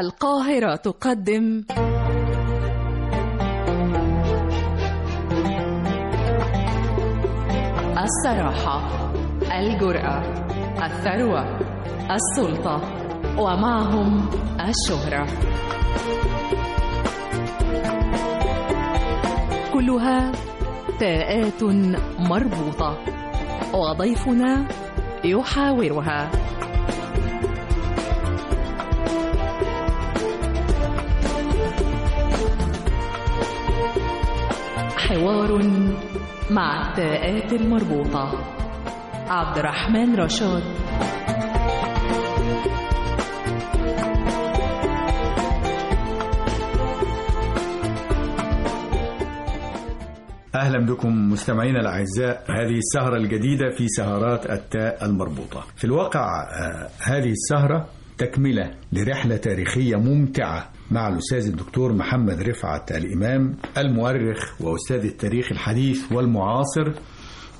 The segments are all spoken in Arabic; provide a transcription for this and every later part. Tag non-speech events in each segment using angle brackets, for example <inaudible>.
القاهرة تقدم. الصراحة الجرأة الثروة السلطة ومعهم الشهرة. كلها تاءات مربوطة وضيفنا يحاورها. حوار مع التاءات المربوطة. عبد الرحمن رشاد. أهلا بكم مستمعينا الأعزاء هذه السهرة الجديدة في سهرات التاء المربوطة. في الواقع آه، هذه السهرة تكملة لرحلة تاريخية ممتعة مع الأستاذ الدكتور محمد رفعت الإمام المؤرخ وأستاذ التاريخ الحديث والمعاصر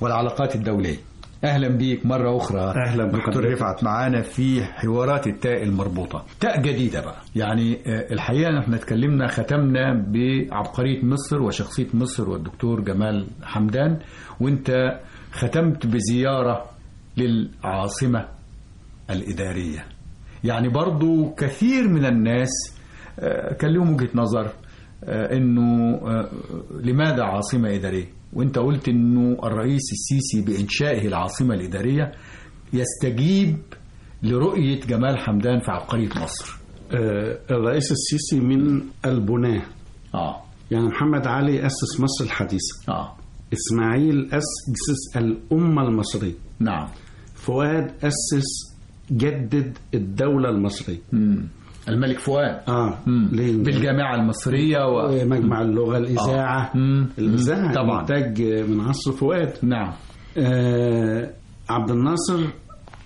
والعلاقات الدولية. أهلا بيك مرة أخرى. أهلا بك دكتور رفعت معانا في حوارات التاء المربوطة. تاء جديدة بقى. يعني آه، الحقيقة إحنا اتكلمنا ختمنا بعبقرية مصر وشخصية مصر والدكتور جمال حمدان وانت ختمت بزيارة للعاصمة الإدارية. يعني برضو كثير من الناس آه، كان لهم وجهة نظر آه، إنه آه، لماذا عاصمة إدارية؟ وإنت قلت إنه الرئيس السيسي بإنشائه العاصمة الإدارية يستجيب لرؤية جمال حمدان في عبقرية مصر. آه، الرئيس السيسي من البناة. آه. يعني محمد علي أسس مصر الحديثة. آه. إسماعيل أسس الأمة المصرية. نعم. فؤاد أسس جدد الدولة المصرية مم. الملك فؤاد آه مم. ليه؟ بالجامعة المصرية و... مجمع اللغة الإذاعة آه. طبعا. إنتاج من عصر فؤاد نعم آه عبد الناصر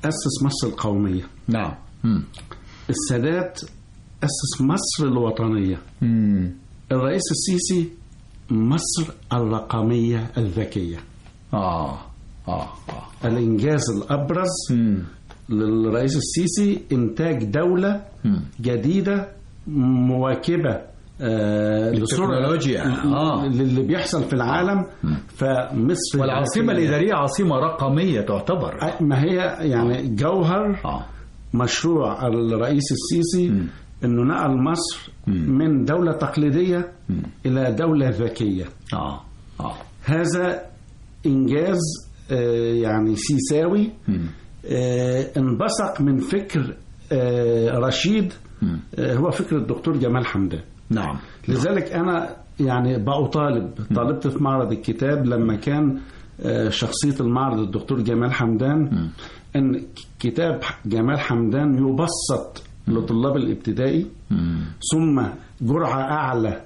أسس مصر القومية نعم مم. السادات أسس مصر الوطنية مم. الرئيس السيسي مصر الرقمية الذكية آه آه آه الإنجاز الأبرز مم. للرئيس السيسي إنتاج دولة. جديدة مواكبة آه، آه. للي بيحصل في العالم فمصر والعاصمة الذكية. الإدارية عاصمة رقمية تعتبر آه، ما هي يعني جوهر آه مشروع الرئيس السيسي مم. إنه نقل مصر مم. من دولة تقليدية مم. إلى دولة ذكية آه آه هذا إنجاز آه، يعني سيساوي. آه، انبثق من فكر آه، رشيد. آه، هو فكر الدكتور جمال حمدان نعم لذلك أنا يعني بأطالب طالبت في معرض الكتاب لما كان آه، شخصية المعرض الدكتور جمال حمدان أن كتاب جمال حمدان يبسط لطلاب الابتدائي. ثم جرعة أعلى,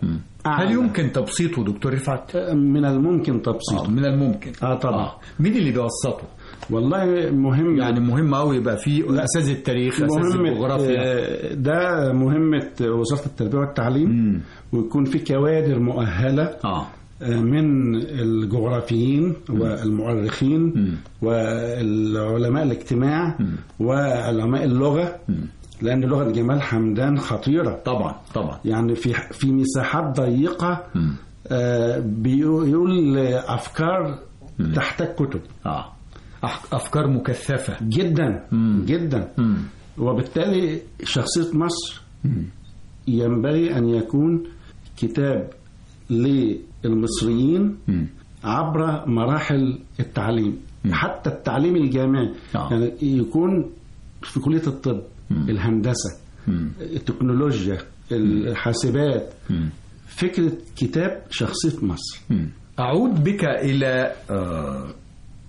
أعلى هل يمكن تبسيطه دكتور رفعت؟ من الممكن آه تبسيطه من الممكن آه طبعا. مين اللي بيوسطه؟ والله مهم. يعني مهم قوي يبقى في أساس التاريخ أساس الجغرافيا. آه، ده مهمة وزارة التربية والتعليم مم. ويكون في كوادر مؤهلة آه. آه، من الجغرافيين والمؤرخين مم. والعلماء الاجتماع وعلماء اللغة لأن لغة جمال حمدان خطيرة. طبعا طبعا. يعني في في مساحات ضيقة مم. آه، بيقول أفكار تحتاج كتب. آه. أفكار مكثفة جدا مم. جدا مم. وبالتالي شخصية مصر ينبغي أن يكون كتاب للمصريين مم. عبر مراحل التعليم مم. حتى التعليم الجامعي آه. يعني يكون في كلية الطب مم. الهندسة مم. التكنولوجيا الحاسبات مم. فكرة كتاب شخصية مصر مم. أعود بك إلى آه،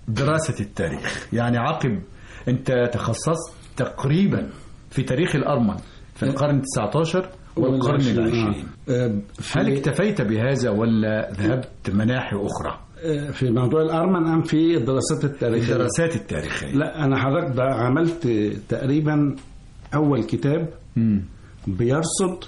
دراسة التاريخ. يعني عقب أنت تخصصت تقريبا في تاريخ الأرمن في القرن 19 والقرن العشرين. آه، هل اكتفيت بهذا ولا ذهبت مناحي أخرى؟ آه، في موضوع الأرمن أم في الدراسات التاريخية؟ الدراسات التاريخية. لا أنا حضرتك عملت تقريبا أول كتاب. بيرصد.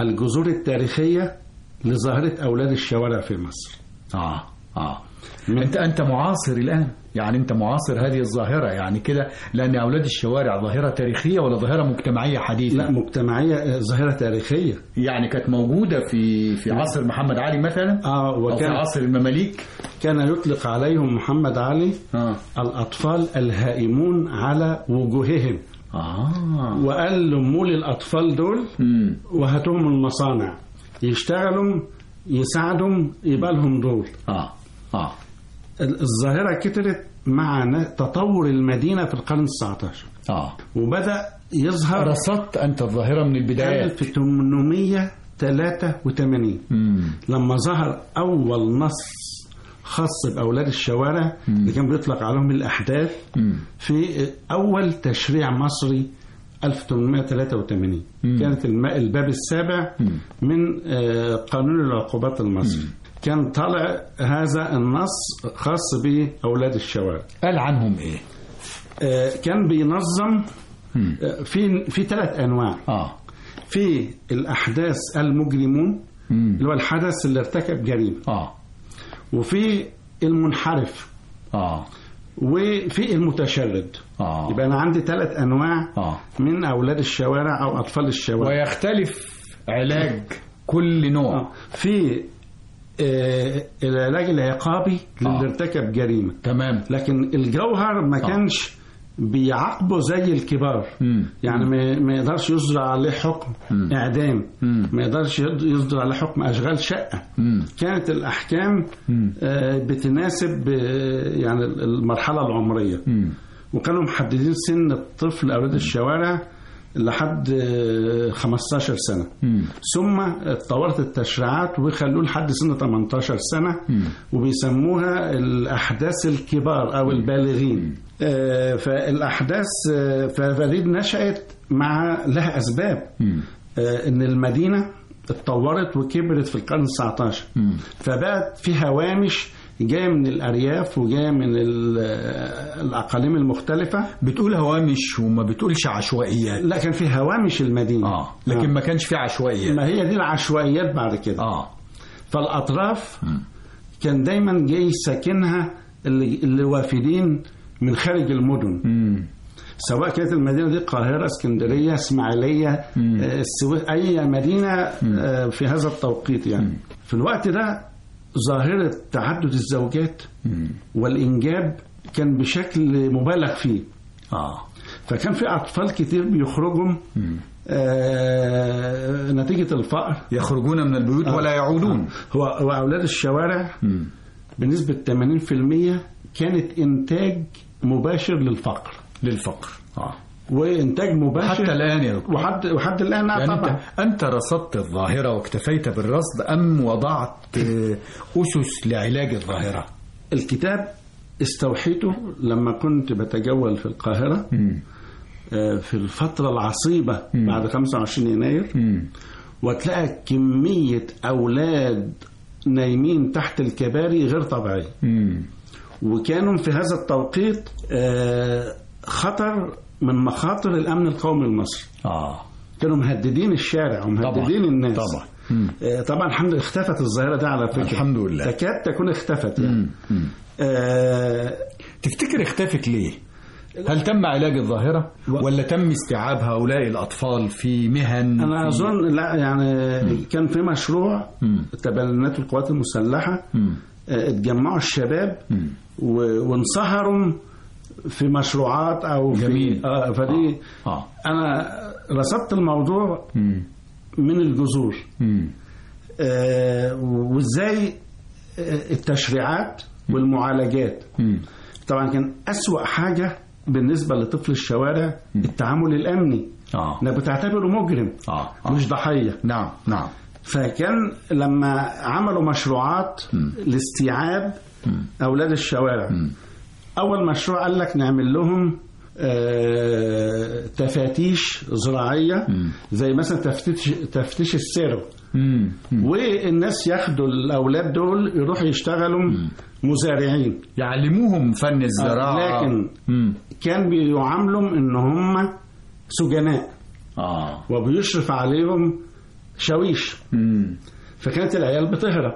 الجذور التاريخية لظاهرة أولاد الشوارع في مصر. آه آه. انت أنت معاصر الآن. يعني أنت معاصر هذه الظاهرة. يعني كده لأن أولاد الشوارع ظاهرة تاريخية ولا ظاهرة مجتمعية حديثة؟ لا مجتمعية آه، ظاهرة تاريخية. يعني كانت موجودة في في عصر محمد علي مثلا؟ آه أو في وكان عصر المماليك؟ كان يطلق عليهم محمد علي آه. الأطفال الهائمون على وجوههم. آه. وقال لأموا لي الاطفال دول وهاتوهم المصانع. يشتغلوا يساعدوا يبقى لهم دور. آه. آه. الظاهرة كترت مع تطور المدينة في القرن ال 19 آه. وبدأ يظهر رصدت أنت الظاهرة من البدايات 1883 امم لما ظهر أول نص خاص بأولاد الشوارع اللي كان بيطلق عليهم الأحداث امم في أول تشريع مصري 1883 كانت الم- الباب السابع من آه، قانون العقوبات المصري. كان طالع هذا النص خاص بأولاد الشوارع. قال عنهم إيه؟ آه، كان بينظم آه، في في ثلاث أنواع. آه. في الأحداث المجرمون امم اللي هو الحدث اللي ارتكب جريمة. آه. وفي المنحرف. آه. وفي المتشرد. آه. يبقى أنا عندي ثلاث أنواع آه. من أولاد الشوارع أو أطفال الشوارع. ويختلف علاج كل نوع. آه. في آه، العلاج العقابي للي آه. ارتكب جريمة تمام لكن الجوهر ما آه. كانش بيعاقبه زي الكبار مم. يعني ما ما يقدرش يصدر عليه حكم مم. إعدام مم. ما يقدرش يصدر عليه حكم أشغال شقة مم. كانت الأحكام مم. آه، بتناسب آه، يعني المرحلة العمرية مم. وكانوا محددين سن الطفل أولاد الشوارع لحد آه، 15 سنة. مم. ثم اتطورت التشريعات وخلوه لحد سن 18 سنة. وبيسموها الأحداث الكبار أو البالغين. آه، فالأحداث آه، ففريد نشأت مع لها أسباب. آه، إن المدينة اتطورت وكبرت في القرن ال 19 مم. فبقت في هوامش جاية من الأرياف وجايه من ال- الأقاليم المختلفة. بتقول هوامش وما بتقولش عشوائيات. لا كان في هوامش المدينة. آه لكن ما كانش في عشوائيات. ما هي دي العشوائيات بعد كده. آه. فالأطراف كان دايما جاي ساكنها اللي, اللي وافدين من خارج المدن. مم. سواء كانت المدينة دي القاهرة اسكندرية إسماعيلية آه، السويس أي مدينة آه، في هذا التوقيت يعني. في الوقت ده ظاهرة تعدد الزوجات مم. والإنجاب كان بشكل مبالغ فيه. آه. فكان في أطفال كتير بيخرجوا آه نتيجة الفقر. يخرجون من البيوت ولا يعودون. هو هو أولاد الشوارع مم. بنسبة 80% كانت إنتاج مباشر للفقر. للفقر. آه. وإنتاج مباشر. حتى الآن يا دكتور. وحد وحد الآن يعني طبعا. انت رصدت الظاهرة واكتفيت بالرصد أم وضعت أسس لعلاج الظاهرة؟ الكتاب استوحيته لما كنت بتجول في القاهرة مم. آه، في الفترة العصيبة بعد 25 يناير. مم. وتلاقي كمية أولاد نايمين تحت الكباري غير طبيعية. وكانوا في هذا التوقيت آه، خطر من مخاطر الأمن القومي المصري آه كانوا مهددين الشارع ومهددين طبعا. الناس طبعا. مم. آه، طبعا الحمد لله اختفت الظاهرة دي على فكرة الحمد لله. تكاد تكون اختفت يعني مم. مم. آه، تفتكر اختفت ليه؟ هل تم علاج الظاهرة ولا تم استيعاب هؤلاء الأطفال في مهن أنا في- أظن لا يعني كان في مشروع مم. تبنت القوات المسلحة مم. آه، اتجمعوا الشباب مم. وانصهروا في مشروعات أو جميل. في آه فدي آه. أنا رصدت الموضوع مم. من الجذور. آه، وإزاي آه، التشريعات والمعالجات مم. طبعا كان أسوأ حاجة بالنسبة لطفل الشوارع التعامل الأمني آه. إنك بتعتبره مجرم آه. آه. مش ضحية نعم نعم فكان لما عملوا مشروعات لاستيعاب أولاد الشوارع أول مشروع قال لك نعمل لهم آه، تفاتيش زراعية زي مثلا تفتيش تفتيش. مم. والناس ياخدوا الأولاد دول يروحوا يشتغلوا مزارعين يعلموهم فن الزراعة لكن. كان بيعاملوا إن هم سجناء آه. وبيشرف عليهم شاويش. فكانت العيال بتهرب.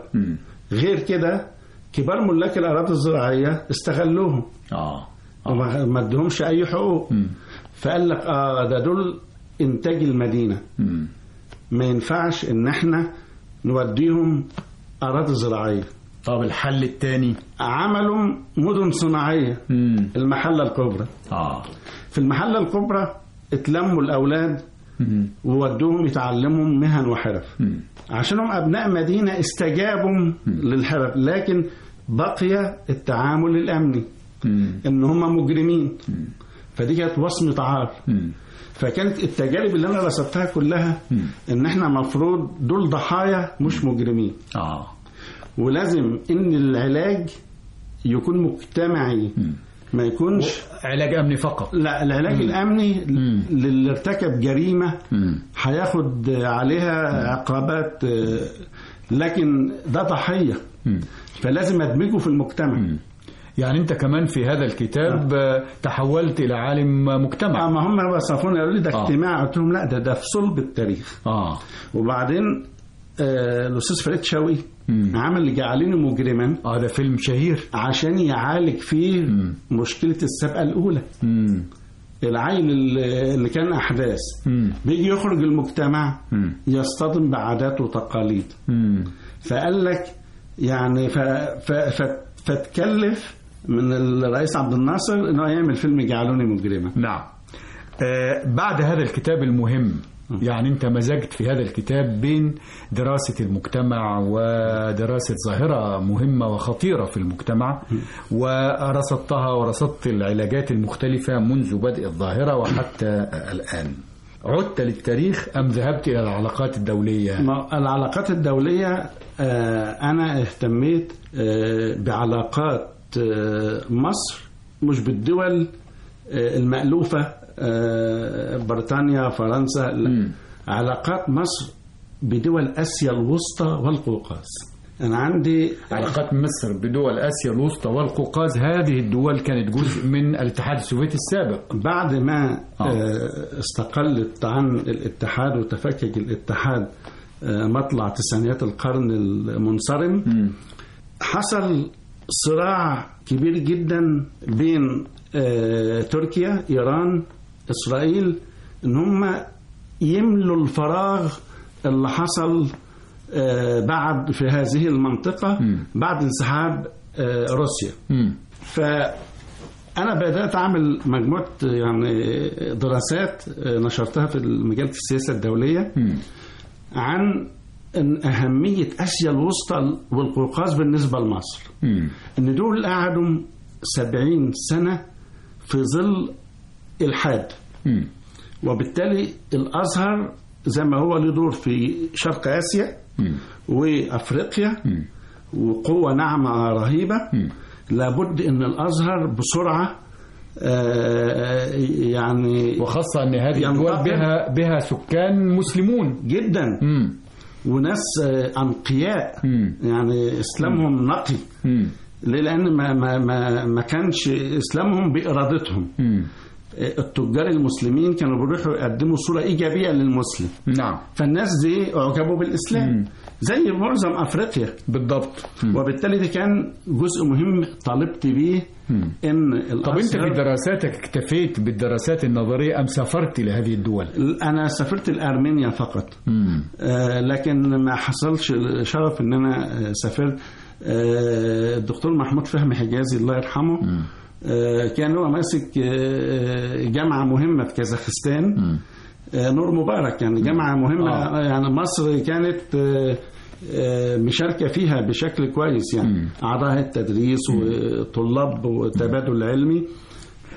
غير كده كبار ملاك الاراضي الزراعية استغلوهم. آه. وما ما ادهمش أي حقوق. مم. فقال لك آه ده دول إنتاج المدينة. مم. ما ينفعش إن إحنا نوديهم أراضي زراعية. طب الحل الثاني عملوا مدن صناعية. مم. المحلة الكبرى. آه. في المحلة الكبرى اتلموا الأولاد. وودوهم يتعلموا مهن وحرف. مم. عشان هم أبناء مدينة استجابوا للحرف. لكن بقي التعامل الأمني. مم. إن هم مجرمين. فدي كانت وصمة عار. فكانت التجارب اللي أنا رصدتها كلها مم. إن إحنا مفروض دول ضحايا مش مجرمين. آه. ولازم إن العلاج يكون مجتمعي. ما يكونش علاج أمني فقط. لا العلاج الأمني مم. للي ارتكب جريمة مم. هياخد عليها عقابات آه، لكن ده ضحية. مم. فلازم أدمجه في المجتمع. يعني أنت كمان في هذا الكتاب آه، تحولت إلى عالم مجتمع. اما هم وصفوني قالوا لي ده آه. اجتماع. قلت لهم لا ده ده في صلب التاريخ. آه. وبعدين آه، الأستاذ فريد شوقي. عمل جعلني مجرما آه ده فيلم شهير عشان يعالج فيه مم. مشكلة السابقة الأولى مم. العيل اللي اللي كان أحداث مم. بيجي يخرج المجتمع مم. يصطدم بعادات وتقاليد مم. فقال لك يعني ف... ف... ف... فتكلف من الرئيس عبد الناصر إنه يعمل فيلم جعلوني مجرما نعم آه بعد هذا الكتاب المهم يعني انت مزجت في هذا الكتاب بين دراسة المجتمع ودراسة ظاهرة مهمة وخطيرة في المجتمع ورصدتها ورصدت العلاجات المختلفة منذ بدء الظاهرة وحتى الآن. عدت للتاريخ أم ذهبت إلى العلاقات الدولية؟ ما- العلاقات الدولية آه، أنا اهتميت آه، بعلاقات آه، مصر مش بالدول المألوفة. بريطانيا فرنسا لا. مم. علاقات مصر بدول آسيا الوسطى والقوقاز أنا عندي علاقات مصر بدول آسيا الوسطى والقوقاز هذه الدول كانت جزء من الاتحاد السوفيتي السابق بعد ما آه. آه، استقلت عن الاتحاد وتفكك الاتحاد آه، مطلع تسعينيات القرن المنصرم حصل صراع كبير جدا بين آه، تركيا إيران إسرائيل إن هم يملوا الفراغ اللي حصل آه، بعد في هذه المنطقة مم. بعد انسحاب آه، روسيا. فأنا بدأت أعمل مجموعة يعني دراسات نشرتها في مجلة السياسة الدولية. عن إن أهمية آسيا الوسطى والقوقاز بالنسبة لمصر مم. إن دول قعدوا سبعين سنة في ظل الحاد. وبالتالي الأزهر زي ما هو له دور في شرق آسيا مم. وأفريقيا مم. وقوة ناعمة رهيبة مم. لابد إن الأزهر بسرعة آه، يعني وخاصة أن هذه الدول. بها بها سكان مسلمون جدا مم. وناس آه، أنقياء مم. يعني إسلامهم نقي مم. ليه لأن ما ما ما, ما كانش إسلامهم بإرادتهم مم. التجار المسلمين كانوا بيروحوا يقدموا صورة إيجابية للمسلم نعم فالناس دي اعجبوا بالإسلام مم. زي معظم أفريقيا بالضبط مم. وبالتالي ده كان جزء مهم طالبت بيه مم. إن طب أنت في دراساتك اكتفيت بالدراسات النظرية أم سافرت لهذه الدول؟ أنا سافرت لأرمينيا فقط مم. آه، لكن ما حصلش شرف إن أنا آه، سافرت آه، الدكتور محمود فهمي حجازي الله يرحمه آه، كان هو ماسك آه، جامعة مهمة في كازاخستان. آه، نور مبارك يعني جامعة مهمة. آه. يعني مصر كانت آه، آه، مشاركة فيها بشكل كويس يعني. أعضاء التدريس وطلاب وتبادل علمي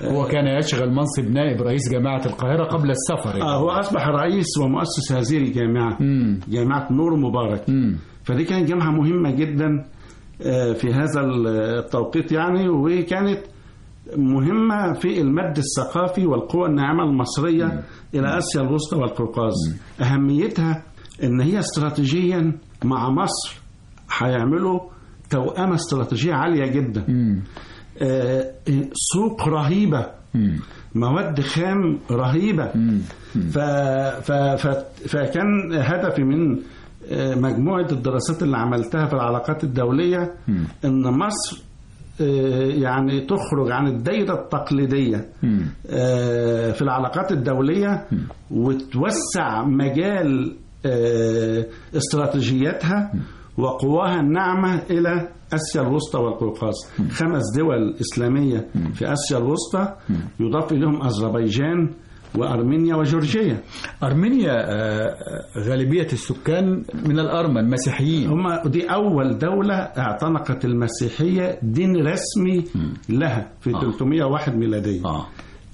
هو كان يشغل منصب نائب رئيس جامعة القاهرة قبل السفر. آه، هو أصبح رئيس ومؤسس هذه الجامعة مم. جامعة نور مبارك. مم. فدي كانت جامعة مهمة جدا آه، في هذا التوقيت يعني. وكانت مهمة في المد الثقافي والقوى الناعمة المصرية إلى آسيا الوسطى والقوقاز. أهميتها إن هي استراتيجيا مع مصر هيعملوا توأمة استراتيجية عالية جدا. مم. آه، سوق رهيبة. مواد خام رهيبة. ف... ف... ف... فكان هدفي من آه، مجموعة الدراسات اللي عملتها في العلاقات الدولية إن مصر يعني تخرج عن الدايرة التقليدية. آه، في العلاقات الدولية وتوسع مجال آه، استراتيجياتها وقواها الناعمة إلى آسيا الوسطى والقوقاز. خمس دول إسلامية في آسيا الوسطى يضاف إليهم أذربيجان وأرمينيا وجورجيا أرمينيا آه، غالبية السكان من الأرمن مسيحيين هم دي أول دولة اعتنقت المسيحية دين رسمي لها في 301 ميلادية آه.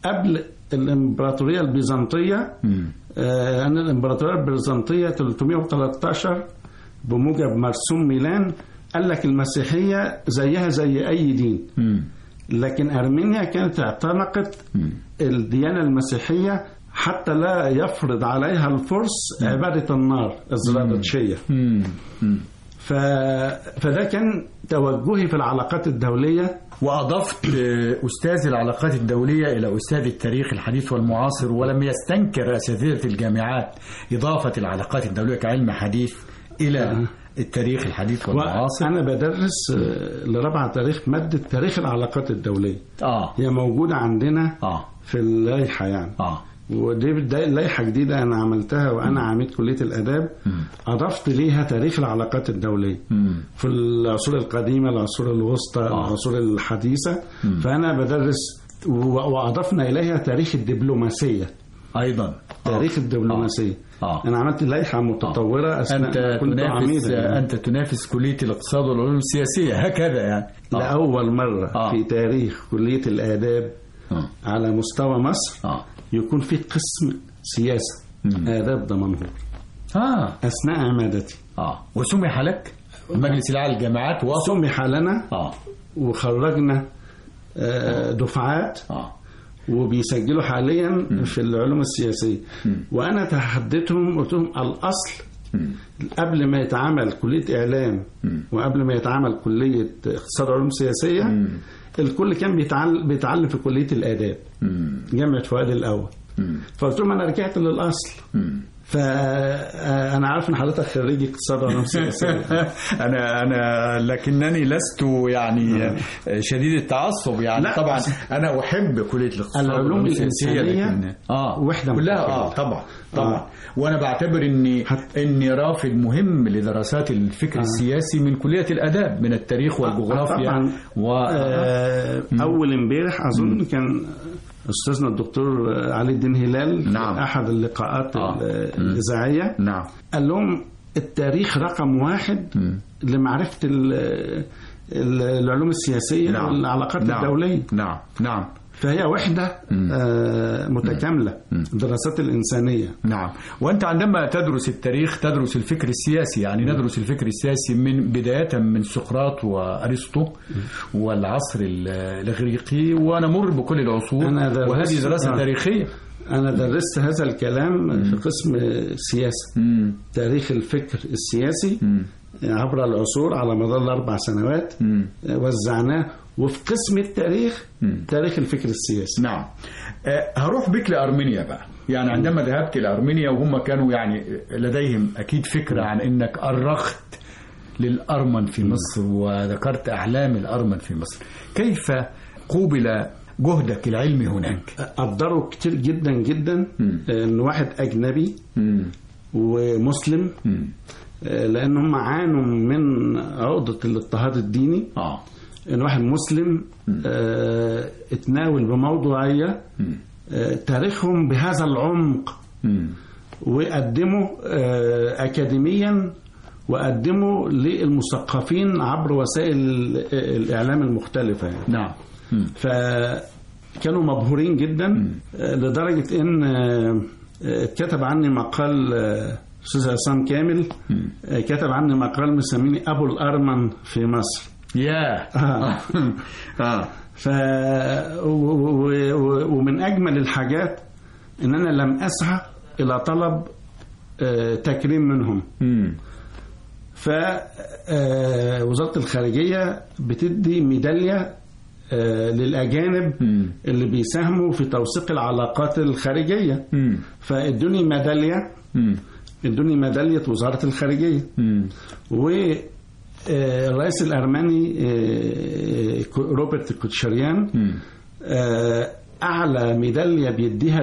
قبل الإمبراطورية البيزنطية. آه، أن الإمبراطورية البيزنطية 313 بموجب مرسوم ميلان قال لك المسيحية زيها زي أي دين مم. لكن أرمينيا كانت اعتنقت الديانة المسيحية حتى لا يفرض عليها الفرس عبادة النار. مم. ف... فده كان توجهي في العلاقات الدولية. وأضفت أستاذ العلاقات الدولية إلى أستاذ التاريخ الحديث والمعاصر ولم يستنكر أساتذة الجامعات إضافة العلاقات الدولية كعلم حديث إلى التاريخ الحديث والمعاصر. وأنا بدرس آه، لرابعة تاريخ مادة تاريخ العلاقات الدولية. آه. هي موجودة عندنا آه. في اللائحة يعني. آه. ودي لائحة جديدة أنا عملتها وأنا عميد كلية الآداب. أضفت ليها تاريخ العلاقات الدولية. مم. في العصور القديمة العصور الوسطى العصور الحديثة. فأنا بدرس وأضفنا إليها تاريخ الدبلوماسية. أيضا. تاريخ الدبلوماسية. آه. أنا عملت لائحة متطورة أثناء أنت كنت تنافس يعني. أنت تنافس كلية الاقتصاد والعلوم السياسية هكذا يعني. آه. لأول مرة آه. في تاريخ كلية الآداب آه. على مستوى مصر آه. يكون في قسم سياسة آداب دمنهور آه. أثناء عمادتي. آه. وسمح لك؟ مجلس الأعلى للجامعات سمح لنا آه. وخرجنا آه، دفعات. آه. وبيسجلوا حاليا في العلوم السياسية. وأنا تحديتهم قلت لهم الأصل قبل ما يتعمل كلية إعلام وقبل ما يتعمل كلية اقتصاد وعلوم سياسية الكل كان بيتعلم, بيتعلم في كلية الآداب. جامعة فؤاد الأول. فقلت لهم أنا رجعت للأصل. فأنا عارف إن حضرتك خريج اقتصاد <laughs> أنا أنا لكنني لست يعني شديد التعصب يعني. لا. طبعا أنا أحب كلية الاقتصاد العلوم الإنسانية لكن آه وحدة كلها. آه طبعا طبعا. آه. وأنا بعتبر اني حت- إني رافد مهم لدراسات الفكر السياسي من كلية الآداب من التاريخ والجغرافيا. طبعا. و آه، أول امبارح أظن كان أستاذنا الدكتور علي الدين هلال نعم. في أحد اللقاءات آه. ال- الإذاعية نعم قال لهم التاريخ رقم واحد لمعرفة ال- ال- العلوم السياسية نعم. والعلاقات نعم. الدولية نعم نعم فهي وحدة آه، متكاملة الدراسات الإنسانية. نعم. وأنت عندما تدرس التاريخ تدرس الفكر السياسي يعني ندرس الفكر السياسي من بداية من سقراط وأرسطو والعصر ال- الإغريقي ونمر بكل العصور. أنا درست- وهذه دراسة آه. تاريخية. أنا درست هذا الكلام في قسم سياسه مم. تاريخ الفكر السياسي عبر العصور على مدار الأربع سنوات وزعناه وفي قسم التاريخ تاريخ الفكر السياسي. نعم. آه، هروح بك لأرمينيا بقى. يعني عندما ذهبت لأرمينيا وهم كانوا يعني لديهم أكيد فكرة عن أنك أرخت للأرمن في مصر وذكرت أحلام الأرمن في مصر. كيف قوبل جهدك العلمي هناك؟ قدروا كتير جدا جدا إن واحد أجنبي ومسلم آه، لأن هم عانوا من عقدة الاضطهاد الديني. آه. ان واحد مسلم آه، اتناول بموضوعيه آه، تاريخهم بهذا العمق. وقدموا آه، اكاديميا وقدموا للمثقفين عبر وسائل الإعلام المختلفة يعني. نعم. فكانوا مبهورين جدا آه، لدرجة إن آه، آه، اتكتب عني مقال أستاذ عصام كامل كتب عني مقال مسميني أبو الأرمن في مصر. يا <laughs> آه. آه. ف و- و- و- ومن أجمل الحاجات إن أنا لم أسعى إلى طلب آه، تكريم منهم مم. فوزاره الخارجية بتدي ميدالية آه، للأجانب. اللي بيساهموا في توثيق العلاقات الخارجية. فادوني ميدالية. ادوني ميدالية وزارة الخارجية مم. والرئيس آه، كو- روبرت كوتشريان. آه، أعلى ميداليه بيديها.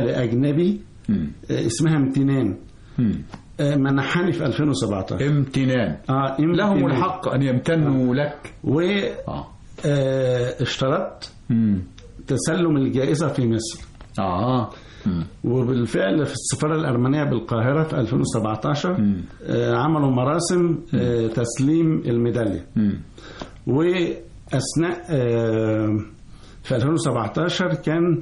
آه، اسمها امتنان. آه، منحني في 2017 امتنان آه لهم امتنان. الحق أن يمتنوا لك و آه، اشترطت. تسلم الجائزة في مصر آه. وبالفعل في السفارة الأرمنية بالقاهرة في 2017 مم. آه، عملوا مراسم آه، تسليم الميدالية مم. وأثناء آه، في 2017 كان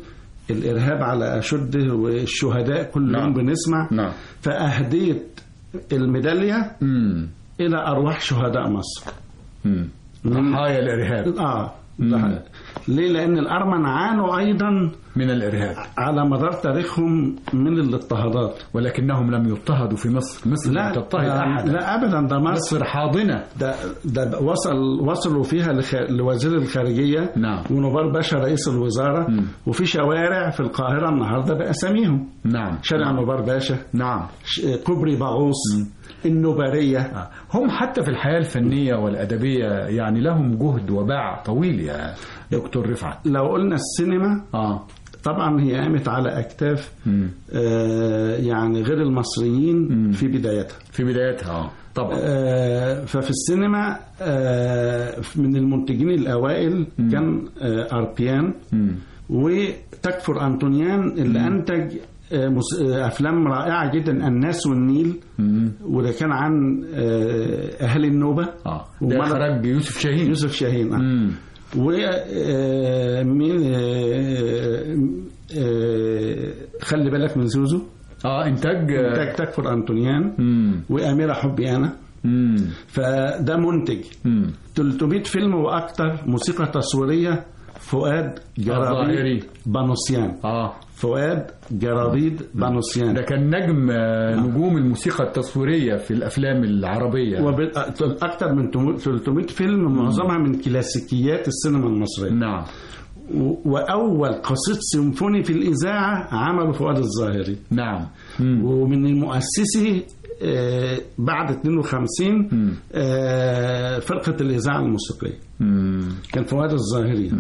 الإرهاب على اشده والشهداء كل نعم. يوم بنسمع نعم. فأهديت الميدالية مم. إلى أرواح شهداء مصر ضحايا الإرهاب آه مم. ده- ليه؟ لأن الأرمن عانوا أيضا من الإرهاب. على مدار تاريخهم من الإضطهادات. ولكنهم لم يضطهدوا في مصر. مصر لم تضطهد لا, احد لا ابدا. ده مصر مصر حاضنة. ده ده وصل وصلوا فيها لخ... لوزير الخارجية نعم. ونوبار باشا رئيس الوزارة. مم. وفي شوارع في القاهرة النهارده بأساميهم. نعم. شارع نعم. نوبار باشا. نعم. ش- كوبري باغوس. النوباريه آه. هم حتى في الحياة الفنية والأدبية يعني لهم جهد وباع طويل يا دكتور رفعت. لو قلنا السينما آه. طبعا هي قامت على أكتاف مم. آه يعني غير المصريين مم. في بدايتها. في بدايتها آه. طبعا. آه، ففي السينما آه، من المنتجين الأوائل كان آه، أربيان مم. وتكفر أنطونيان اللي أنتج آه، مس- آه، أفلام رائعة جدا الناس والنيل. مم. وده كان عن آه، أهالي النوبة. آه. ده إخراج يوسف شاهين. يوسف شاهين آه. مم. ومين خلي بالك من زوزو آه إنتاج إنتاج تكفر أنطونيان مم. وأميرة حبي مم. فده منتج مم. 300 فيلم وأكثر موسيقى تصويرية فؤاد. جرابيد بانوسيان آه فؤاد جرابيد بانوسيان. ده كان نجم آه، نجوم الموسيقى التصويرية في الأفلام العربية. وأكثر من 300 فيلم معظمها من كلاسيكيات السينما المصرية. نعم. و- وأول قصيد سيمفوني في الإذاعة عمله فؤاد الظاهري. نعم. مم. ومن المؤسسي آه، بعد 52 مم. آه، فرقة الإذاعة الموسيقية مم. كان فؤاد الظاهري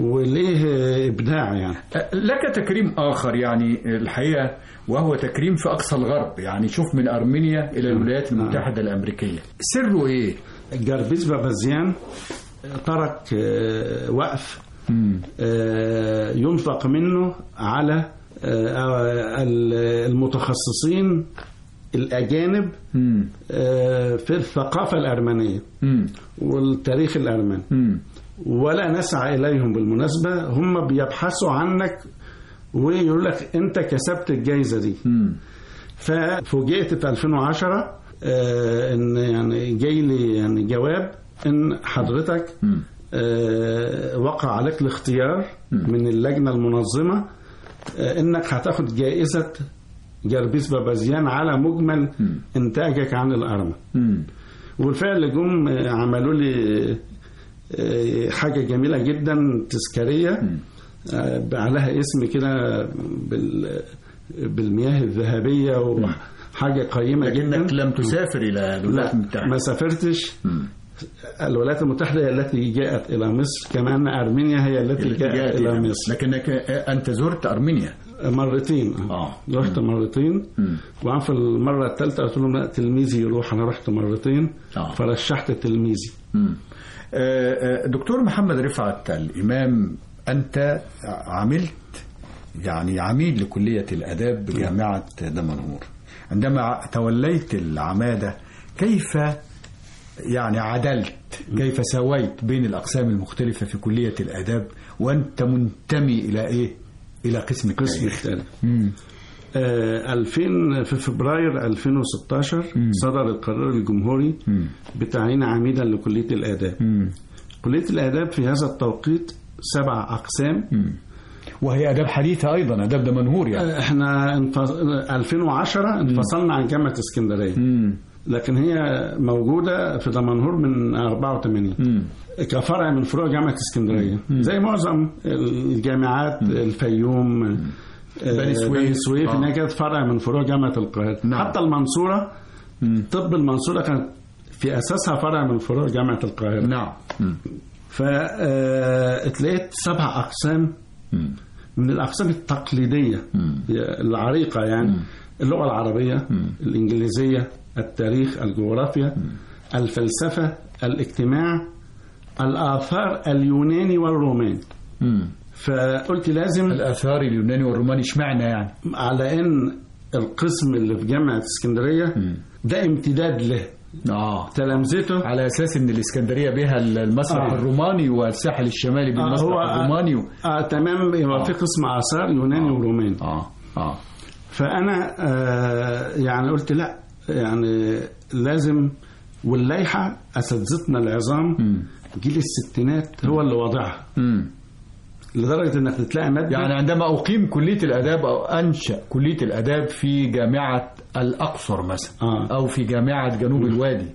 وليه إبداع يعني لك تكريم آخر يعني الحقيقة وهو تكريم في أقصى الغرب يعني شوف من أرمينيا إلى الولايات المتحدة الأمريكية سره إيه؟ جربيز بابازيان ترك آه، وقف. آه، ينفق منه على آه، المتخصصين الأجانب. آه، في الثقافة الأرمنية. والتاريخ الأرمني. ولا نسعى إليهم بالمناسبة هم بيبحثوا عنك ويقول لك أنت كسبت الجايزة دي. ففوجئت في 2010 آه، إن يعني جاي لي يعني جواب إن حضرتك. آه، وقع عليك الاختيار من اللجنة المنظمة إنك هتاخد جائزة جربيس بابازيان على مجمل إنتاجك عن الارمن مم. وبالفعل جم آه، عملوا لي آه، حاجة جميلة جدا تذكارية. آه، عليها اسم كده بال بالمياه الذهبية وحاجه قيمة جدا. لكنك لم تسافر إلى الولايات لا المتحدة. ما سافرتش. الولايات المتحدة هي التي جاءت إلى مصر كما أن أرمينيا هي التي جاءت إلى إلى مصر. لكنك أنت زرت أرمينيا. مرتين آه. رحت مرتين. وعن في المرة الثالثة قلت لهم لا تلميذي يروح أنا رحت مرتين آه. فرشحت تلميذي. آه، آه، دكتور محمد رفعت الإمام أنت عملت يعني عميد لكلية الآداب بجامعة دمنهور عندما توليت العمادة كيف يعني عدلت كيف سويت بين الأقسام المختلفة في كلية الآداب وأنت منتمي إلى إيه؟ إلى قسم قسم الثالث مم. آه 2000 في فبراير 2016 صدر القرار الجمهوري مم. بتعيين عميدا لكلية الآداب مم. كلية الآداب في هذا التوقيت سبع أقسام مم. وهي آداب حديثة أيضا آداب دمنهور يعني إحنا انفص... 2010 انفصلنا عن جامعة اسكندرية مم. لكن هي موجودة في دمنهور من 84 مم. كفرع من فروع جامعة اسكندرية. زي معظم الجامعات الفيوم آه، بني سويف. بني سويف آه. انها كانت فرع من فروع جامعة القاهرة. نعم. حتى المنصورة طب المنصورة كانت في أساسها فرع من فروع جامعة القاهرة. نعم. مم. فاتلقيت سبع أقسام. مم. من الأقسام التقليدية العريقة يعني اللغة العربية الإنجليزية التاريخ الجغرافيا الفلسفة الاجتماع الآثار اليوناني والروماني. فقلت لازم الآثار اليوناني والروماني اشمعنى يعني؟ على إن القسم اللي في جامعة اسكندرية ده امتداد له. آه. تلامذته. على أساس إن الإسكندرية بها المسرح آه. الروماني والساحل الشمالي بالمسرح الروماني و... آه تمام يبقى آه. في قسم آثار يوناني وروماني. آه. آه. فأنا آه يعني قلت لا يعني لازم واللائحة اساتذتنا العظام جيل الستينات هو اللي واضعها مم. لدرجة إنك تلاقي مادة يعني عندما أقيم كلية الآداب أو أنشأ كلية الآداب في جامعة الأقصر مثلا آه. أو في جامعة جنوب الوادي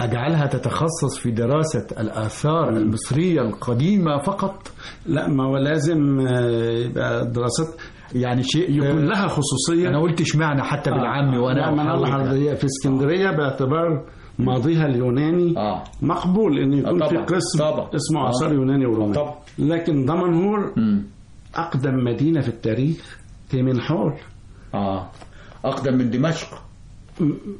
أجعلها تتخصص في دراسة الآثار المصرية القديمة فقط؟ لا ما هو لازم آه، يبقى دراسات يعني شيء يكون لها خصوصية أنا قلت إشمعنى حتى بالعامي أحاول أقول يعني. لحضرتك في اسكندرية باعتبار ماضيها اليوناني آه. مقبول ان يكون آه، في طبعا، قسم طبعا. اسمه آه. آثار يوناني وروماني طبعا. لكن دمنهور مم. أقدم مدينة في التاريخ تيمنحور آه أقدم من دمشق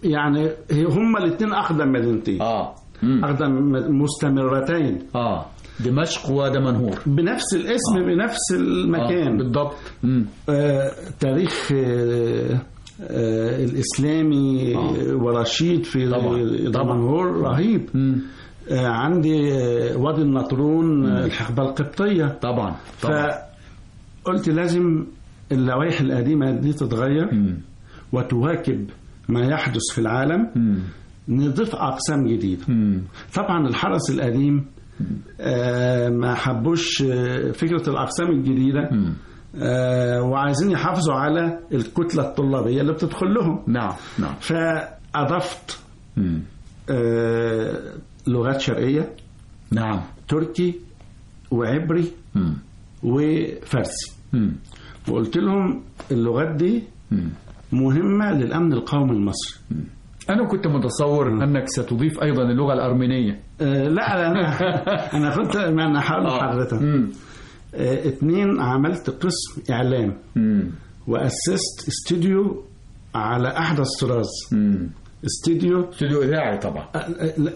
يعني هما الاثنين أقدم مدينتين آه مم. أقدم مستمرتين آه دمشق ودمنهور بنفس الاسم آه. بنفس آه. المكان بالضبط مم. آه تاريخ آه آه الإسلامي آه. ورشيد في طبعا. دمنهور رهيب مم. آه عندي آه وادي النطرون آه، الحقبة القبطية طبعا طبعا فقلت لازم اللوائح القديمة دي تتغير مم. وتواكب ما يحدث في العالم مم. نضيف أقسام جديدة مم. طبعا الحرس القديم آه، ما حبوش آه، فكرة الأقسام الجديدة مم. آه، وعايزين يحافظوا على الكتلة الطلابية اللي بتدخل لهم نعم نعم. آه، لغات شرقية نعم تركي وعبري. وفارسي. وقلت لهم اللغات دي مم. مهمة للأمن القومي المصري أنا كنت متصور أنك ستضيف أيضا اللغة الأرمينية آه، لا <laughs> أنا أنا كنت ما أنا هقول. لحضرتك مم. آه، اتنين عملت قسم إعلام مم. وأسست استوديو على أحدث طراز. استوديو استوديو إذاعي طبعا آه،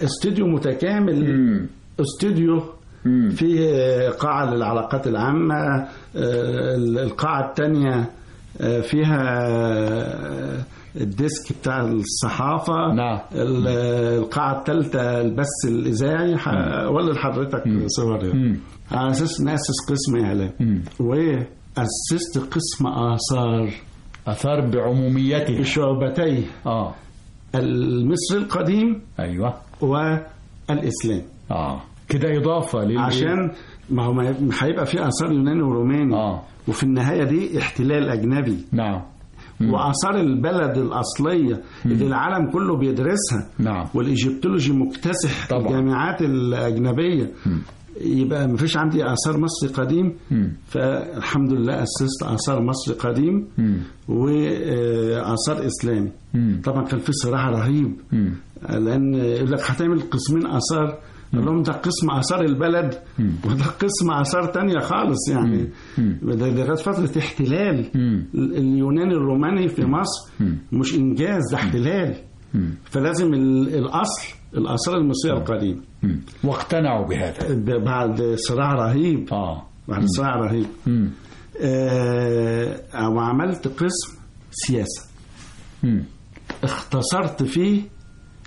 استوديو متكامل مم. استوديو مم. آه، قاعة للعلاقات العامة القاعة الثانية فيها الديسك بتاع الصحافة نعم. ال- القاعة الثالثة البث الإذاعي ولا لحضرتك صور. على أساس نأسس قسم إعلام. وأسست قسم آثار. أثار بعموميته. بشعبتيه آه. المصري القديم أيوه. والإسلام. آه. كده إضافة لل عشان ما هو هيبقى في آثار يوناني وروماني. آه. وفي النهاية دي احتلال أجنبي. نعم. وآثار البلد الأصلية اللي العالم كله بيدرسها نعم. والإيجيبتولوجي مكتسح طبعا. الجامعات الأجنبية يبقى ما فيش عندي آثار مصري قديم مم. فالحمد لله أسست آثار مصري قديم مم. وآثار إسلامي مم. طبعا كان في صراع رهيب مم. لأن يقول لك هتعمل قسمين آثار قال لهم ده قسم آثار البلد وده قسم آثار تانية خالص يعني. ده كانت فترة احتلال. اليوناني الروماني في مصر مش إنجاز ده احتلال. فلازم ال- الأصل الآثار المصرية القديمة. واقتنعوا بهذا. بعد صراع رهيب. آه. بعد صراع رهيب. آه وعملت قسم سياسة. اختصرت فيه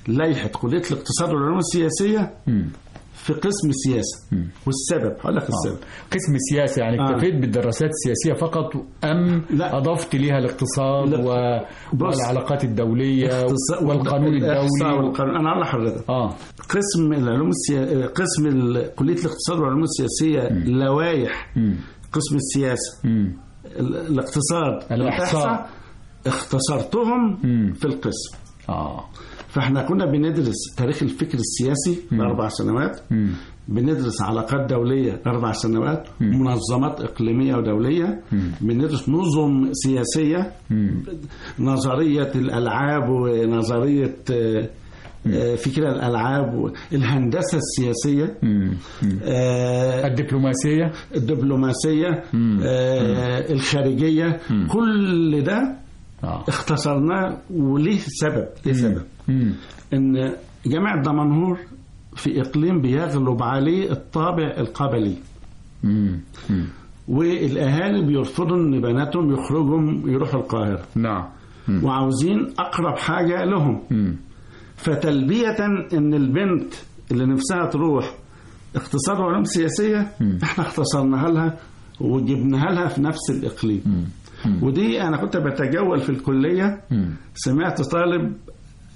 لائحة كلية الاقتصاد والعلوم السياسية مم. في قسم السياسة والسبب هقول لك السبب قسم السياسة يعني آه. اكتفيت بالدراسات السياسية فقط أم لا. أضفت ليها الاقتصاد لا. و... والعلاقات الدولية اختص- والقانون الدولي والقانون أنا أقول لحضرتك آه قسم العلوم السيا... قسم ال... كلية الاقتصاد والعلوم السياسية لوائح. قسم السياسة. ال... الاقتصاد الإحصاء. اختصرتهم مم. في القسم آه فاحنا كنا بندرس تاريخ الفكر السياسي لأربع سنوات مم. بندرس علاقات دولية أربع سنوات منظمات إقليمية ودولية بندرس نظم سياسية نظرية الألعاب ونظرية آه، آه، فكرة الألعاب والهندسة السياسية آه، الدبلوماسية. الدبلوماسية آه، الخارجية كل ده آه. اختصرناه وليه سبب ليه سبب مم. إن جامع دمنهور في إقليم بيغلب عليه الطابع القبلي مم. مم. والأهالي بيرفضوا إن بناتهم يخرجوا يروحوا القاهرة نعم مم. وعاوزين أقرب حاجة لهم مم. فتلبية إن البنت اللي نفسها تروح اقتصاد وعلوم سياسية إحنا اختصرناها لها وجبناها لها في نفس الإقليم ودي أنا كنت بتجول في الكلية. سمعت طالب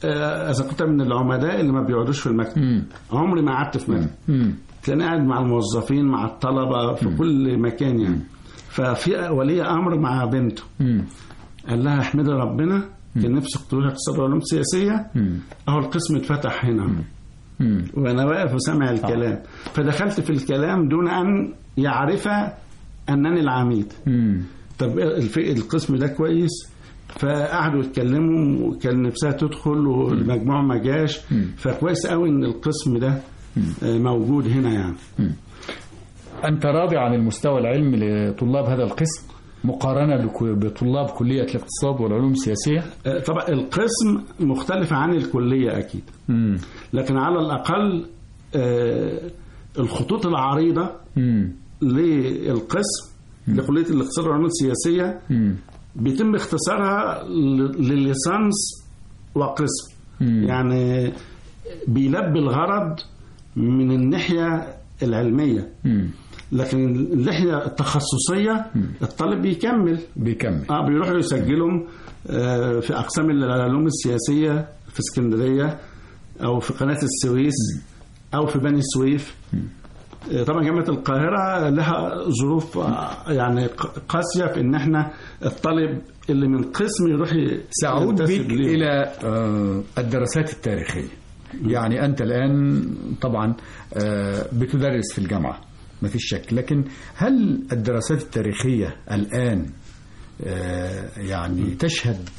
آه، إذا كنت من العمداء اللي ما بيقعدوش في المكتب. عمري ما قعدت في مكتب. كان قاعد مع الموظفين مع الطلبة في كل مكان يعني. ففي ولي أمر مع بنته. قال لها احمدي ربنا كان نفسك تروح اقتصاد وعلوم سياسية. أهو القسم اتفتح هنا. وأنا واقف وسامع الكلام. فدخلت في الكلام دون أن يعرف أنني العميد. طب القسم ده كويس؟ فقعدوا يتكلموا وكان نفسها تدخل والمجموع ما جاش. فكويس قوي إن القسم ده موجود هنا يعني. أنت راضي عن المستوى العلمي لطلاب هذا القسم؟ مقارنة بطلاب كلية الاقتصاد والعلوم السياسية؟ آه، طبعا القسم مختلف عن الكلية أكيد. مم. لكن على الأقل آه، الخطوط العريضة مم. للقسم لكلية الاقتصاد والعلوم السياسية مم. بيتم اختصارها ل- لليسانس وقسم. يعني بيلبي الغرض من الناحية العلمية. مم. لكن الناحية التخصصية الطالب بيكمل. بيكمل. آه بيروحوا يسجلوا آه، في أقسام العلوم السياسية في اسكندرية أو في قناة السويس أو في بني سويف. طبعا جامعة القاهرة لها ظروف يعني قاسية في إن إحنا الطالب اللي من قسم يروح سأعود بك ليه. إلى آه، الدراسات التاريخية. يعني أنت الآن طبعا آه، بتدرس في الجامعة ما فيش شك. لكن هل الدراسات التاريخية الآن آه، يعني تشهد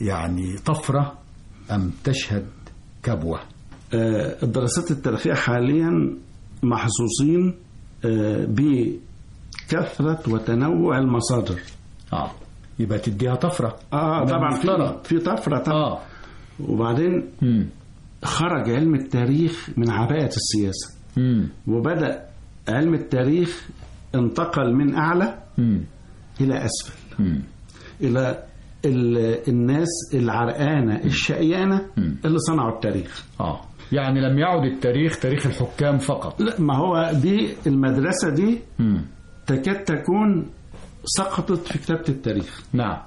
يعني طفرة أم تشهد كبوة؟ آه، الدراسات التاريخية حاليا محظوظين آه، بكثرة وتنوع المصادر. آه. يبقى تديها طفرة. آه من طبعا في. في طفرة طبعا. آه. وبعدين مم. خرج علم التاريخ من عباءة السياسة. مم. وبدأ علم التاريخ انتقل من أعلى مم. إلى أسفل. مم. إلى ال- الناس العرقانة الشقيانة اللي صنعوا التاريخ. آه. يعني لم يعد التاريخ تاريخ الحكام فقط لا ما هو دي المدرسة دي مم. تكاد تكون سقطت في كتابة التاريخ نعم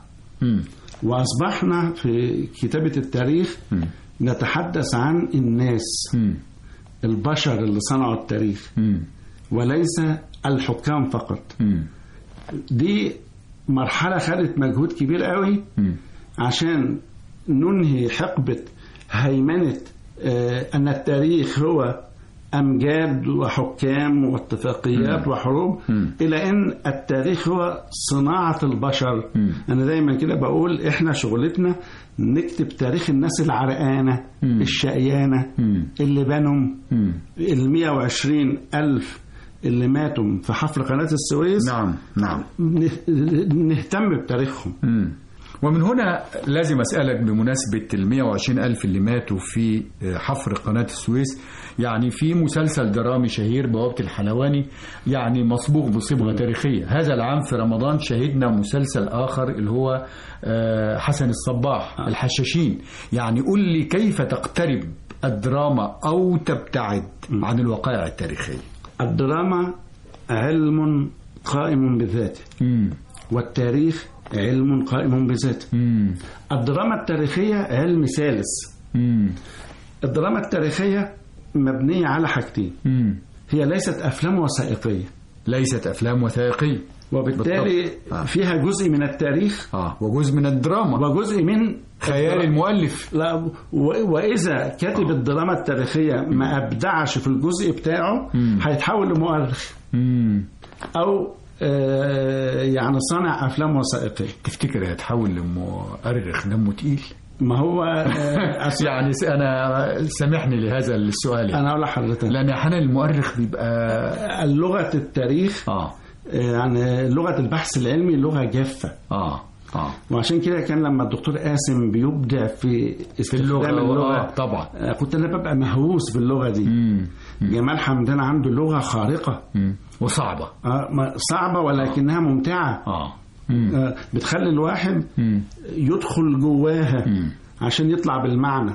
مم. وأصبحنا في كتابة التاريخ نتحدث عن الناس مم. البشر اللي صنعوا التاريخ مم. وليس الحكام فقط مم. دي مرحلة خدت مجهود كبير قوي مم. عشان ننهي حقبة هيمنة أن التاريخ هو أمجاد وحكام واتفاقيات وحروب مم. إلى أن التاريخ هو صناعة البشر مم. أنا دايما كده بقول إحنا شغلتنا نكتب تاريخ الناس العرقانة مم. الشقيانة مم. اللي مم. ال 120 ألف اللي ماتوا في حفر قناة السويس نعم نعم نه- نهتم بتاريخهم مم. ومن هنا لازم أسألك بمناسبة ال 120 ألف اللي ماتوا في حفر قناة السويس. يعني في مسلسل درامي شهير بوابة الحلواني يعني مصبوغ بصبغة تاريخية. هذا العام في رمضان شهدنا مسلسل آخر اللي هو آه، حسن الصباح الحشاشين. يعني قل لي كيف تقترب الدراما أو تبتعد عن الوقائع التاريخية الدراما علم قائم بذاته. والتاريخ علم قائم بذاته. الدراما التاريخية علم ثالث. الدراما التاريخية مبنية على حاجتين. هي ليست أفلام وثائقية. ليست أفلام وثائقية. وبالتالي. آه. فيها جزء من التاريخ. آه. وجزء من الدراما. وجزء من خيال المؤلف. لا و- وإذا كاتب الدراما التاريخية ما أبدعش في الجزء بتاعه هيتحول لمؤرخ. أو آه، يعني صانع أفلام وثائقيه تفتكر هيتحول لمؤرخ دمه تقيل؟ ما هو آه، <laughs> يعني أنا سامحني لهذا السؤال. يعني. أنا أقول لحضرتك. لأن أحيانا المؤرخ بيبقى لغه التاريخ آه. يعني لغة البحث العلمي لغة جافة. آه آه. وعشان كده كان لما الدكتور قاسم بيبدع في في استخدام اللغة اللغة آه طبعا. آه، كنت أنا ببقى مهووس باللغة دي. مم. جمال حمدان عنده لغة خارقة. مم. وصعبة. آه، صعبة ولكنها ممتعة. مم. آه، بتخلي الواحد مم. يدخل جواها مم. عشان يطلع بالمعنى.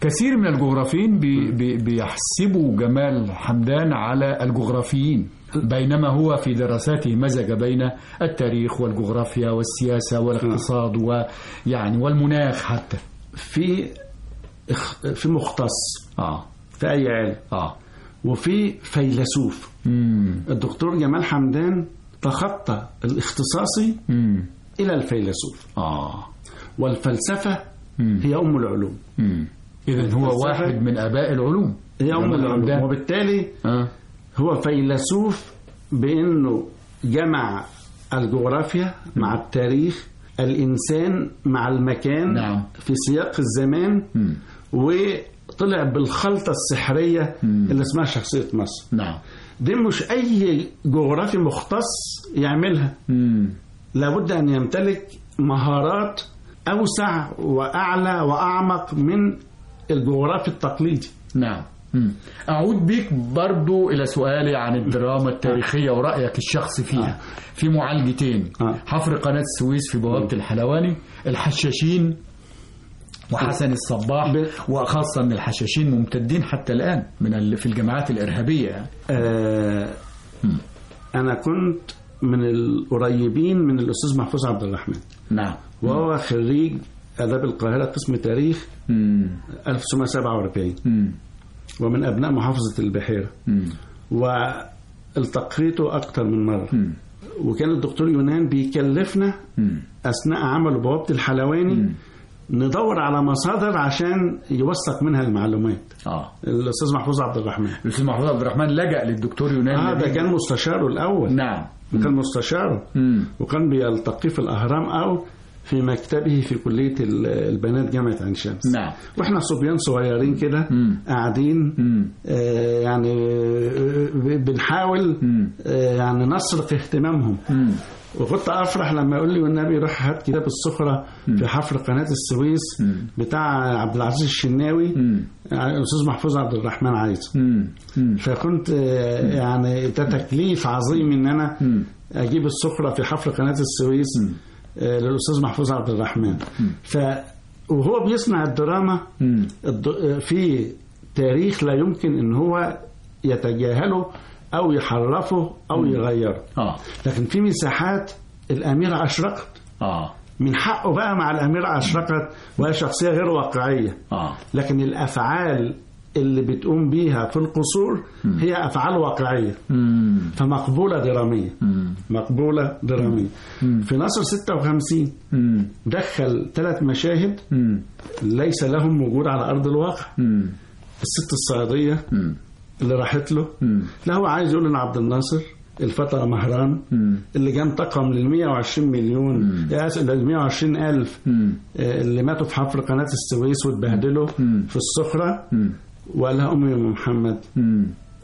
كثير من الجغرافيين بي بي بيحسبوا جمال حمدان على الجغرافيين بينما هو في دراساته مزج بين التاريخ والجغرافيا والسياسة والاقتصاد ويعني والمناخ حتى. في في مختص. آه. في أي علم. آه. وفي فيلسوف. امم الدكتور جمال حمدان تخطى الاختصاصي امم إلى الفيلسوف. آه. والفلسفة مم. هي أم العلوم. اذا هو واحد من آباء العلوم. هي أم جمال العلوم. حمدان. وبالتالي آه. هو فيلسوف بأنه جمع الجغرافيا مع التاريخ الإنسان مع المكان نعم. في سياق الزمان مم. وطلع بالخلطة السحرية مم. اللي اسمها شخصية مصر. نعم. دي مش أي جغرافي مختص يعملها. امم لابد أن يمتلك مهارات أوسع وأعلى وأعمق من الجغرافي التقليدي. نعم. مم. أعود بك برضو إلى سؤالي عن الدراما التاريخية ورأيك الشخصي فيها. في معالجتين. آه. حفر قناة السويس في بوابة الحلواني. الحشاشين وحسن الصباح وخاصة أن الحشاشين ممتدين حتى الآن من. في الجامعات الإرهابية. آه أنا كنت من القريبين من الأستاذ محفوظ عبد الرحمن نعم وهو خريج آداب القاهرة قسم تاريخ مم. 1947 مم. ومن أبناء محافظة البحيرة مم. والتقيته أكثر من مرة مم. وكان الدكتور يونان بيكلفنا مم. أثناء عمله بوابة الحلواني ندور على مصادر عشان يوثق منها المعلومات آه الأستاذ محفوظ عبد الرحمن الأستاذ محمود عبد الرحمن لجأ للدكتور يونان آه ده. كان مستشاره الأول نعم كان مستشاره. وكان بيلتقي في الأهرام أو في مكتبه في كلية ال- البنات جامعة عين شمس نعم وإحنا صبيان صغيرين كده. قاعدين. آه يعني آه، بنحاول. آه يعني نسرق اهتمامهم مم. وكنت أفرح لما يقول لي والنبي روح هات كتاب السخرة في حفر قناة السويس بتاع عبد العزيز الشناوي. مم. يعني الاستاذ محفوظ عبد الرحمن عايزه. فكنت آه، يعني ده تكليف عظيم إن أنا. أجيب السخرة في حفر قناة السويس آه، للأستاذ محفوظ عبد الرحمن. ف وهو بيصنع الدراما آه، في تاريخ لا يمكن إن هو يتجاهله أو يحرفه أو يغيره. آه. لكن في مساحات الأميرة أشرقت. آه. من حقه بقى مع الأميرة أشرقت وهي شخصية غير واقعية. آه. لكن الأفعال اللي بتقوم بيها في القصور هي أفعال واقعية. مم. فمقبولة دراميا مم. مقبولة دراميا في نصر 56 مم. دخل ثلاث مشاهد. ليس لهم وجود على أرض الواقع. مم. الست الصيادية مم. اللي راحت له مم. لا هو عايز يقول ان عبد الناصر الفتى مهران مم. اللي جه انتقم لل 120 مليون اسف لل 120 ألف مم. آه، اللي ماتوا في حفر قناة السويس واتبهدلوا. في الصخرة. وقال لها أمي يا محمد.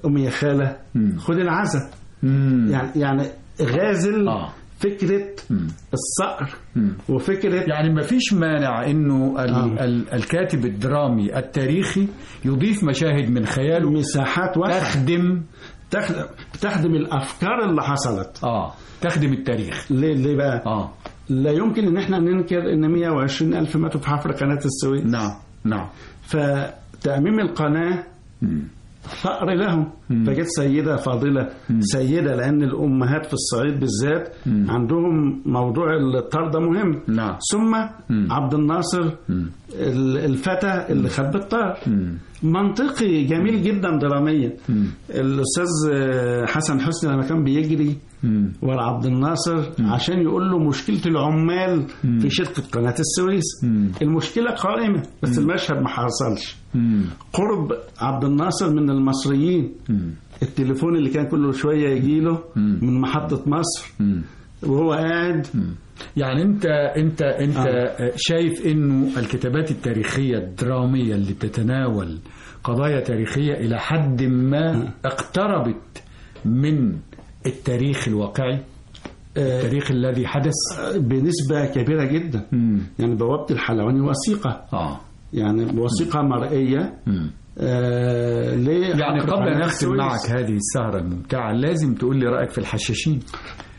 أمي يا خالة. خد العزا. يعني يعني غازل آه. فكرة مم. الصقر مم. وفكرة يعني ما فيش مانع إنه ال آه. ال الكاتب الدرامي التاريخي يضيف مشاهد من خياله مساحات واسعه تخدم تخدم تخدم الأفكار اللي حصلت آه تخدم التاريخ ليه ليه بقى؟ آه لا يمكن إن إحنا ننكر إن 120 ألف ماتوا في حفر قناة السويس نعم نعم فتأميم القناة فقر لهم. فجت سيدة فاضلة سيدة لأن الأمهات في الصعيد بالذات عندهم موضوع الطرد مهم. نعم. ثم عبد الناصر ال- الفتى اللي خد بالطار منطقي جميل جدا دراميا. الأستاذ حسن حسني لما كان بيجري ورا عبد الناصر عشان يقول له مشكلة العمال في شركة قناة السويس. المشكلة قائمة بس المشهد ما حصلش. قرب عبد الناصر من المصريين. التليفون اللي كان كل شوية يجي له من محطة مصر. وهو قاعد. يعني انت انت انت آه. شايف انه الكتابات التاريخية الدرامية اللي بتتناول قضايا تاريخية إلى حد ما اقتربت من التاريخ الواقعي التاريخ الذي حدث. بنسبة كبيرة جدا. يعني بوابة الحلواني وثيقة. آه. يعني وثيقة مرئية. آه ليه؟ يعني قبل أن اختم معك هذه السهرة الممتعة لازم تقول لي رأيك في الحشاشين.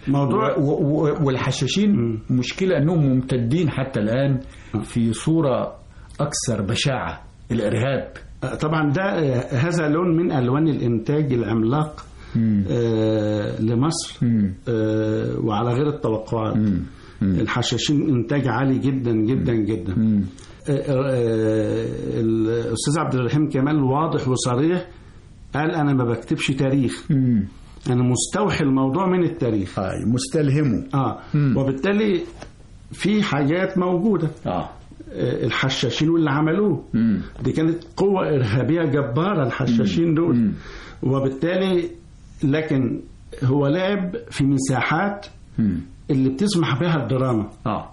موضوع و و والحشاشين م. مشكلة أنهم ممتدين حتى الآن في صورة أكثر بشاعة الإرهاب. طبعا ده هذا لون من ألوان الإنتاج العملاق. آه لمصر آه وعلى غير التوقعات. مم. مم. الحشاشين إنتاج عالي جدا جدا جدا. آه الأستاذ عبد الرحيم كمال واضح وصريح قال أنا ما بكتبش تاريخ. مم. أنا مستوحي الموضوع من التاريخ. آه مستلهمه. آه. مم. وبالتالي في حاجات موجودة. آه. الحشاشين واللي عملوه. مم. دي كانت قوة إرهابية جبارة الحشاشين دول. مم. وبالتالي لكن هو لعب في مساحات. اللي بتسمح بها الدراما آه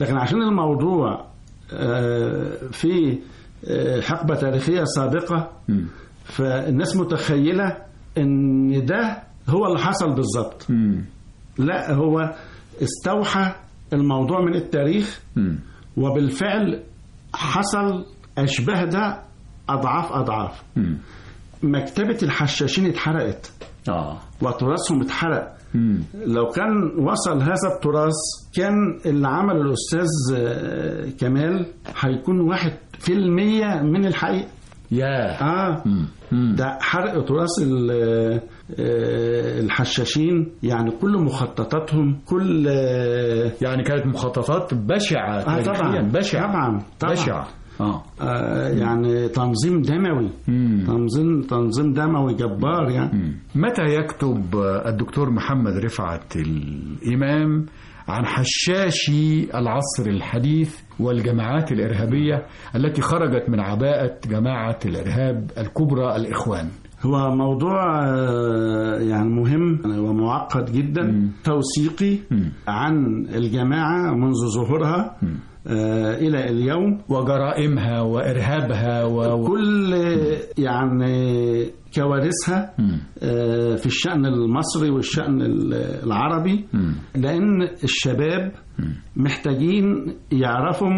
لكن عشان الموضوع في حقبة تاريخية سابقة. فالناس متخيلة إن ده هو اللي حصل بالظبط لا هو استوحى الموضوع من التاريخ. وبالفعل حصل أشباه ده أضعاف أضعاف مم. مكتبة الحشاشين اتحرقت آه. وتراثهم اتحرق. مم. لو كان وصل هذا التراث كان اللي عمله الاستاذ كمال هيكون واحد في المية من الحقيقة. يا آه. مم. ده حرق تراث الحشاشين. يعني كل مخططاتهم كل يعني كانت مخططات بشعة آه طبعا. بشعة. طبعا, طبعا. بشعة. آه. آه يعني تنظيم دموي مم. تنظيم تنظيم دموي جبار يعني مم. متى يكتب الدكتور محمد رفعت الإمام عن حشاشي العصر الحديث والجماعات الإرهابية التي خرجت من عباءة جماعة الإرهاب الكبرى الإخوان هو موضوع يعني مهم ومعقد جدا م. توثيقي م. عن الجماعة منذ ظهورها م. إلى اليوم وجرائمها وإرهابها و... كل يعني كوارثها في الشأن المصري والشأن العربي لأن الشباب محتاجين يعرفوا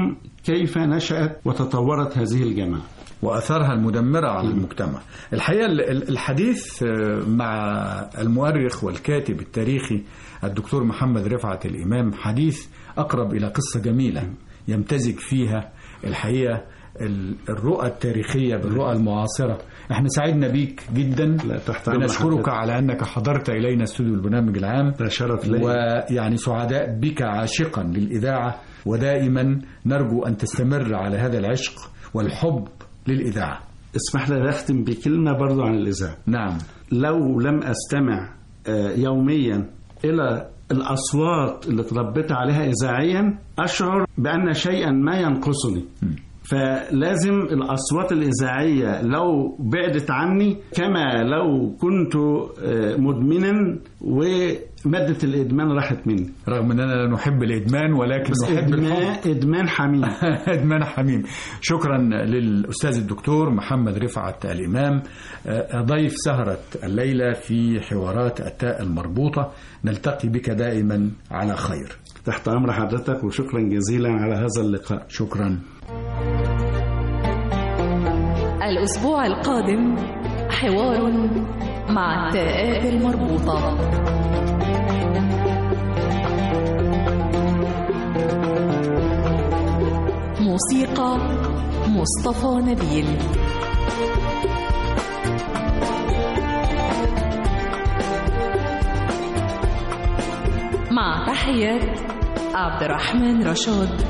كيف نشأت وتطورت هذه الجماعة وأثرها المدمرة على المجتمع. الحقيقة الحديث مع المؤرخ والكاتب التاريخي الدكتور محمد رفعت الإمام حديث أقرب إلى قصة جميلة يمتزج فيها الحقيقة الرؤى التاريخية بالرؤى المعاصرة. إحنا سعدنا بيك جدا. بنشكرك على أنك حضرت إلينا استوديو البرنامج العام. ده شرف لي. ويعني سعداء بك عاشقا للإذاعة. ودائما نرجو أن تستمر على هذا العشق والحب للإذاعة. اسمح لي أختم بكلمة برضو عن الإذاعة. نعم. لو لم أستمع يوميا إلى الأصوات اللي تربيت عليها إذاعيا أشعر بأن شيئا ما ينقصني. فلازم الأصوات الإذاعية لو بعدت عني كما لو كنت مدمنا ومادة الإدمان راحت مني. رغم أننا لا نحب الإدمان ولكن نحب إدمان, إدمان حميم. <laughs> إدمان حميم. شكرا للأستاذ الدكتور محمد رفعت الإمام. ضيف سهرة الليلة في حوارات التاء المربوطة. نلتقي بك دائما على خير. تحت أمر حضرتك وشكرا جزيلا على هذا اللقاء. شكرا. الأسبوع القادم حوار مع التاءات المربوطة. موسيقى مصطفى نبيل. مع تحيات عبد الرحمن رشاد.